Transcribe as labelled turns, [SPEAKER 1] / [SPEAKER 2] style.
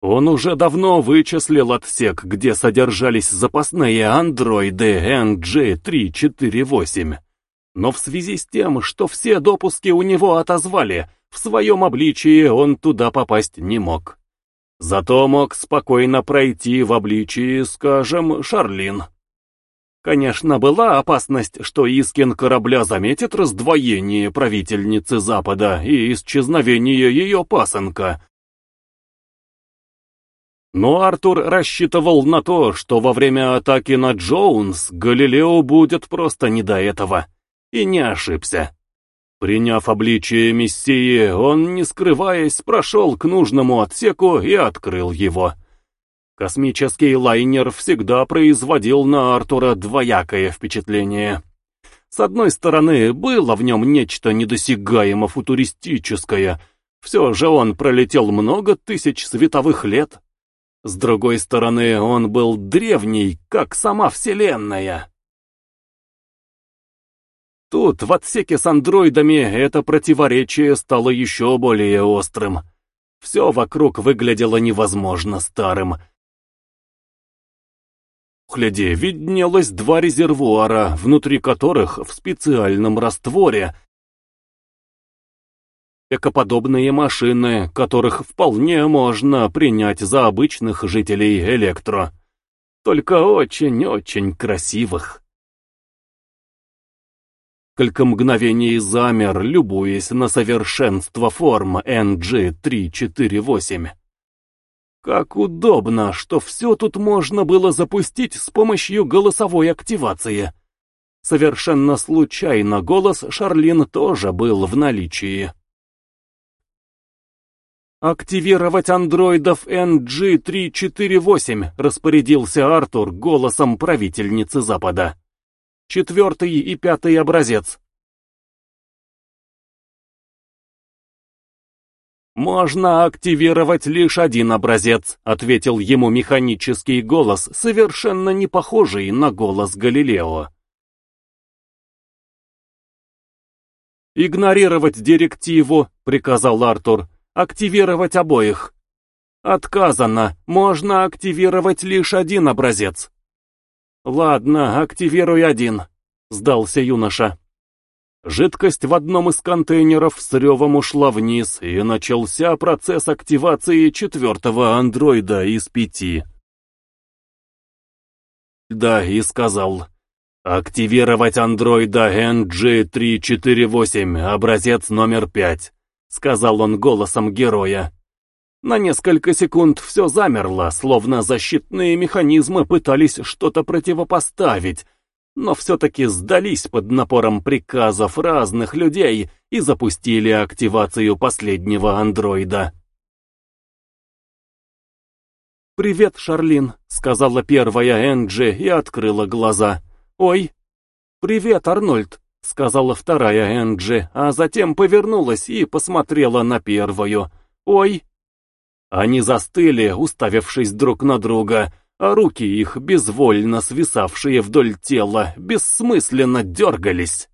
[SPEAKER 1] Он уже давно вычислил отсек, где содержались запасные андроиды NG-348. Но в связи с тем, что все допуски у него отозвали, в своем обличии он туда попасть не мог. Зато мог спокойно пройти в обличии, скажем, Шарлин. Конечно, была опасность, что Искин корабля заметит раздвоение правительницы Запада и исчезновение ее пасынка. Но Артур рассчитывал на то, что во время атаки на Джоунс Галилео будет просто не до этого. И не ошибся. Приняв обличие Мессии, он, не скрываясь, прошел к нужному отсеку и открыл его. Космический лайнер всегда производил на Артура двоякое впечатление. С одной стороны, было в нем нечто недосягаемо футуристическое, все же он пролетел много тысяч световых лет. С другой стороны, он был древний, как сама Вселенная. Тут, в отсеке с андроидами, это противоречие стало еще более острым. Все вокруг выглядело невозможно старым. В хляде виднелось два резервуара, внутри которых в специальном растворе экоподобные машины, которых вполне можно принять за обычных жителей Электро. Только очень-очень красивых несколько мгновений замер, любуясь на совершенство форм NG-348. Как удобно, что все тут можно было запустить с помощью голосовой активации. Совершенно случайно голос Шарлин тоже был в наличии. «Активировать андроидов NG-348», распорядился Артур голосом правительницы Запада четвертый и пятый образец. «Можно активировать лишь один образец», — ответил ему механический голос, совершенно не похожий на голос Галилео. «Игнорировать директиву», — приказал Артур, — «активировать обоих». «Отказано, можно активировать лишь один образец». «Ладно, активируй один», — сдался юноша. Жидкость в одном из контейнеров с ревом ушла вниз, и начался процесс активации четвертого андроида из пяти. Да, и сказал. «Активировать андроида NG-348, образец номер пять», — сказал он голосом героя. На несколько секунд все замерло, словно защитные механизмы пытались что-то противопоставить, но все-таки сдались под напором приказов разных людей и запустили активацию последнего андроида. «Привет, Шарлин», — сказала первая Энджи и открыла глаза. «Ой!» «Привет, Арнольд», — сказала вторая Энджи, а затем повернулась и посмотрела на первую. «Ой!» Они застыли, уставившись друг на друга, а руки их, безвольно свисавшие вдоль тела, бессмысленно дергались.